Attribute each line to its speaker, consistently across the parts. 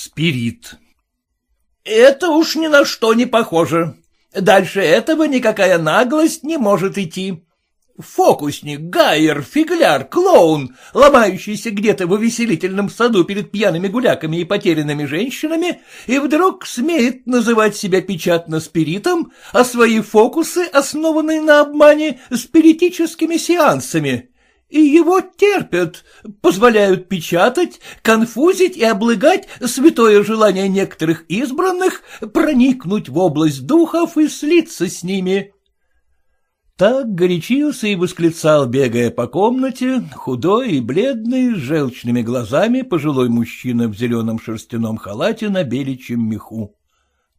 Speaker 1: Спирит. Это уж ни на что не похоже. Дальше этого никакая наглость не может идти. Фокусник, гайер, фигляр, клоун, ломающийся где-то в увеселительном саду перед пьяными гуляками и потерянными женщинами, и вдруг смеет называть себя печатно спиритом, а свои фокусы, основанные на обмане, спиритическими сеансами. И его терпят, позволяют печатать, конфузить и облагать святое желание некоторых избранных проникнуть в область духов и слиться с ними. Так горячился и восклицал, бегая по комнате, худой и бледный, с желчными глазами пожилой мужчина в зеленом шерстяном халате на беличьем меху.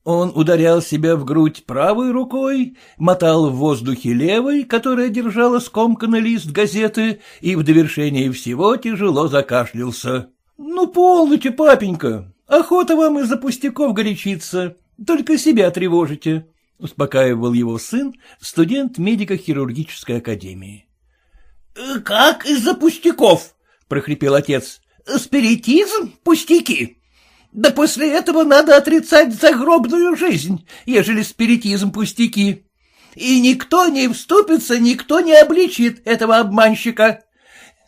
Speaker 1: Он ударял себя в грудь правой рукой, мотал в воздухе левой, которая держала скомканный лист газеты, и в довершении всего тяжело закашлялся. — Ну, полноте, папенька, охота вам из-за пустяков горячиться, только себя тревожите, — успокаивал его сын, студент медико-хирургической академии. «Э, — Как из-за пустяков? — прохрипел отец. — Спиритизм? Пустяки? Да после этого надо отрицать загробную жизнь, ежели спиритизм пустяки. И никто не вступится, никто не обличит этого обманщика.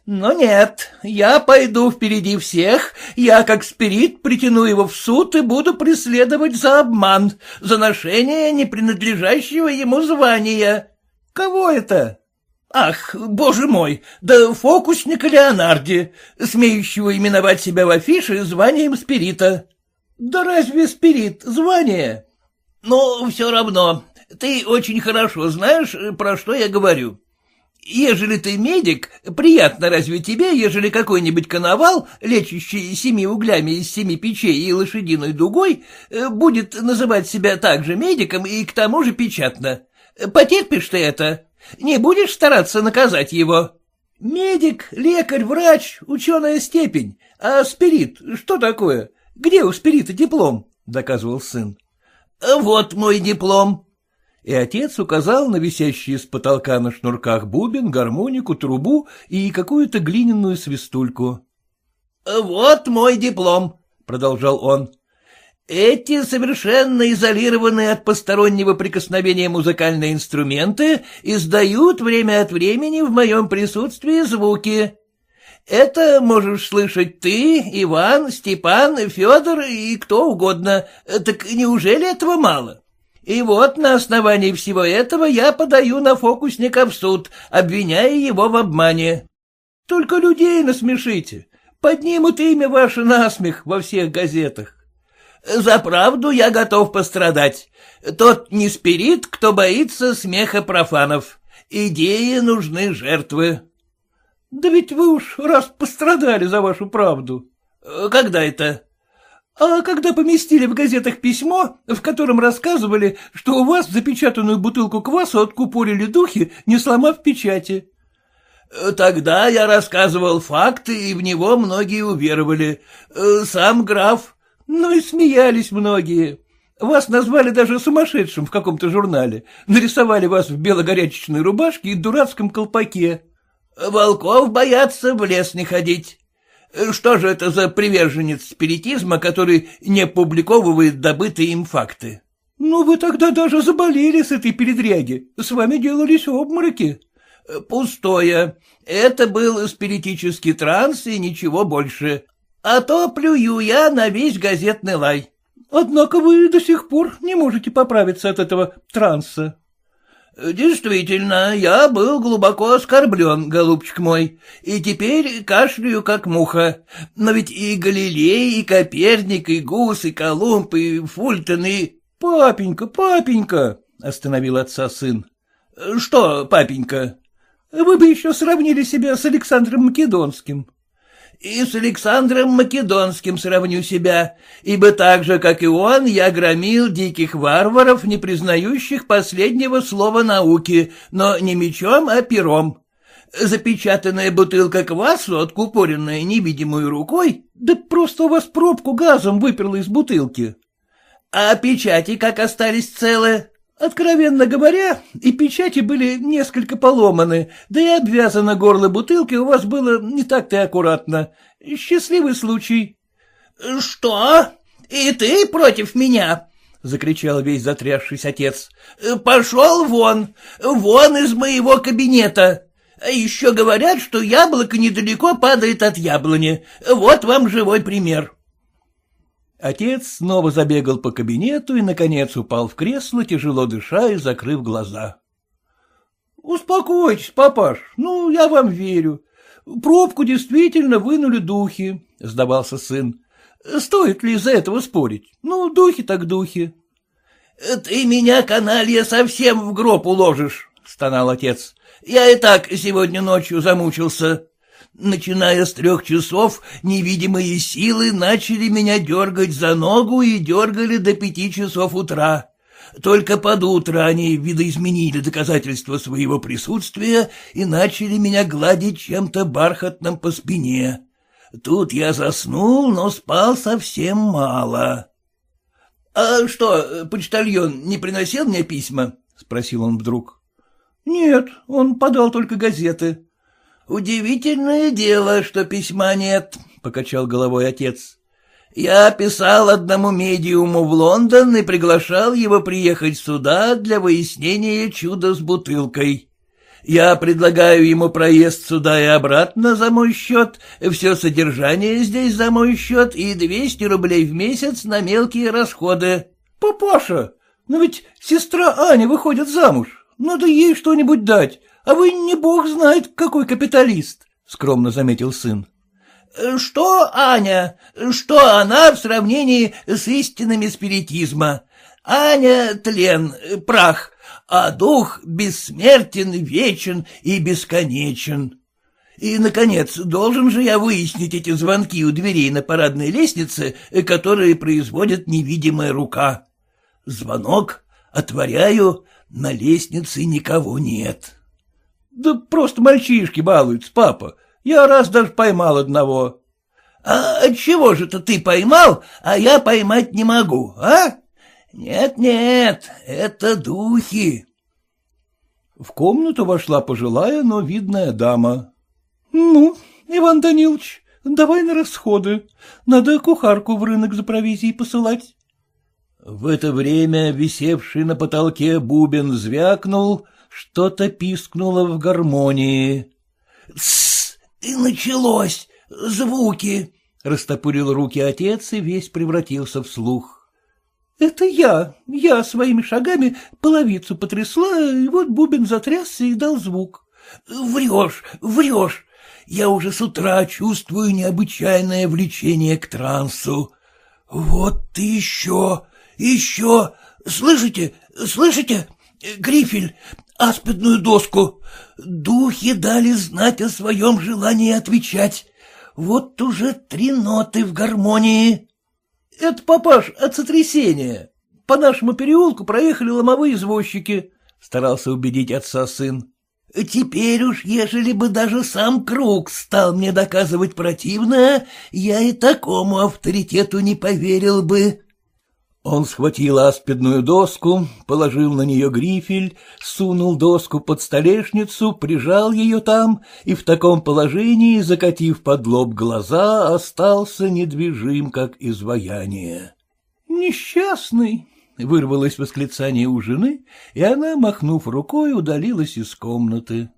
Speaker 1: Но нет, я пойду впереди всех, я, как спирит, притяну его в суд и буду преследовать за обман, за ношение непринадлежащего ему звания. Кого это? Ах, боже мой, да фокусника Леонарди, смеющего именовать себя в афише званием спирита. Да разве спирит звание? Но все равно, ты очень хорошо знаешь, про что я говорю. Ежели ты медик, приятно разве тебе, ежели какой-нибудь коновал, лечащий семи углями из семи печей и лошадиной дугой, э, будет называть себя также медиком и к тому же печатно? Потерпишь ты это? Не будешь стараться наказать его? Медик, лекарь, врач, ученая степень. А спирит, что такое? Где у спирита диплом? — доказывал сын. — Вот мой диплом, и отец указал на висящие с потолка на шнурках бубен, гармонику, трубу и какую-то глиняную свистульку. — Вот мой диплом, — продолжал он. — Эти совершенно изолированные от постороннего прикосновения музыкальные инструменты издают время от времени в моем присутствии звуки. Это можешь слышать ты, Иван, Степан, Федор и кто угодно. Так неужели этого мало? И вот на основании всего этого я подаю на фокусника в суд, обвиняя его в обмане. Только людей насмешите, поднимут имя ваше на смех во всех газетах. За правду я готов пострадать. Тот не спирит, кто боится смеха профанов. Идеи нужны жертвы. Да ведь вы уж раз пострадали за вашу правду. Когда это? А когда поместили в газетах письмо, в котором рассказывали, что у вас запечатанную бутылку квасу откупорили духи, не сломав печати. Тогда я рассказывал факты, и в него многие уверовали. Сам граф. Ну и смеялись многие. Вас назвали даже сумасшедшим в каком-то журнале. Нарисовали вас в белогорячечной рубашке и дурацком колпаке. Волков боятся в лес не ходить. Что же это за приверженец спиритизма, который не опубликовывает добытые им факты? — Ну, вы тогда даже заболели с этой передряги. С вами делались обмороки. — Пустое. Это был спиритический транс и ничего больше. А то плюю я на весь газетный лай. — Однако вы до сих пор не можете поправиться от этого транса. Действительно, я был глубоко оскорблен, голубчик мой, и теперь кашляю, как муха. Но ведь и Галилей, и Коперник, и Гус, и Колумб, и Фультон, и... — Папенька, папенька, — остановил отца сын. — Что, папенька? — Вы бы еще сравнили себя с Александром Македонским. И с Александром Македонским сравню себя, ибо так же, как и он, я громил диких варваров, не признающих последнего слова науки, но не мечом, а пером. Запечатанная бутылка квасу, откупоренная невидимой рукой, да просто у вас пробку газом выперла из бутылки. А печати как остались целые? Откровенно говоря, и печати были несколько поломаны, да и обвязано горло бутылки у вас было не так-то аккуратно. Счастливый случай. — Что? И ты против меня? — закричал весь затрясшись отец. — Пошел вон, вон из моего кабинета. Еще говорят, что яблоко недалеко падает от яблони. Вот вам живой пример.
Speaker 2: Отец снова забегал по кабинету и, наконец, упал в кресло, тяжело дыша и закрыв глаза. — Успокойтесь, папаш, ну, я вам верю. Пробку действительно вынули духи, — сдавался сын. Стоит ли из-за этого спорить? Ну, духи так духи.
Speaker 1: — Ты меня, каналья, совсем в гроб уложишь, — стонал отец. — Я и так сегодня ночью замучился. Начиная с трех часов, невидимые силы начали меня дергать за ногу и дергали до пяти часов утра. Только под утро они видоизменили доказательства своего присутствия и начали меня гладить чем-то бархатным по спине. Тут я заснул, но спал совсем мало. — А что, почтальон не приносил мне письма? — спросил он вдруг.
Speaker 2: — Нет, он подал только газеты.
Speaker 1: — Удивительное дело, что письма нет, — покачал головой отец. — Я писал одному медиуму в Лондон и приглашал его приехать сюда для выяснения чуда с бутылкой. Я предлагаю ему проезд сюда и обратно за мой счет, все содержание здесь за мой счет и двести рублей в месяц на мелкие расходы.
Speaker 2: — Папаша, но ведь сестра Аня выходит замуж. Надо ей что-нибудь дать, а вы не бог знает, какой капиталист, — скромно заметил сын.
Speaker 1: — Что Аня? Что она в сравнении с истинами спиритизма? Аня — тлен, прах, а дух бессмертен, вечен и бесконечен. И, наконец, должен же я выяснить эти звонки у дверей на парадной лестнице, которые производит невидимая рука. Звонок, отворяю, на лестнице никого нет.
Speaker 2: — Да просто мальчишки балуются, папа. Я раз даже поймал одного.
Speaker 1: — А чего же-то ты поймал, а я поймать не могу, а? Нет-нет, это духи.
Speaker 2: В комнату вошла пожилая, но видная дама. — Ну, Иван Данилович, давай на расходы. Надо кухарку в рынок за провизией посылать. В это время висевший на потолке бубен звякнул, что-то пискнуло в гармонии.
Speaker 1: — Тссс, и началось, звуки! — растопырил руки отец и весь превратился в слух.
Speaker 2: Это я, я своими шагами половицу потрясла, и вот бубен затрясся и дал звук.
Speaker 1: — Врешь, врешь. Я уже с утра чувствую необычайное влечение к трансу. Вот ты еще, еще. Слышите, слышите? Грифель, аспидную доску. Духи дали знать о своем желании отвечать. Вот уже три ноты в гармонии.
Speaker 2: — Это, папаш, от сотрясения. По нашему переулку проехали ломовые извозчики, — старался убедить отца сын.
Speaker 1: — Теперь уж, ежели бы даже сам круг стал мне доказывать противное, я и такому авторитету не поверил бы.
Speaker 2: Он схватил аспидную доску, положил на нее грифель, сунул доску под столешницу, прижал ее там и в таком положении, закатив под лоб глаза, остался недвижим, как изваяние. «Несчастный!» — вырвалось восклицание у жены, и она, махнув рукой, удалилась из комнаты.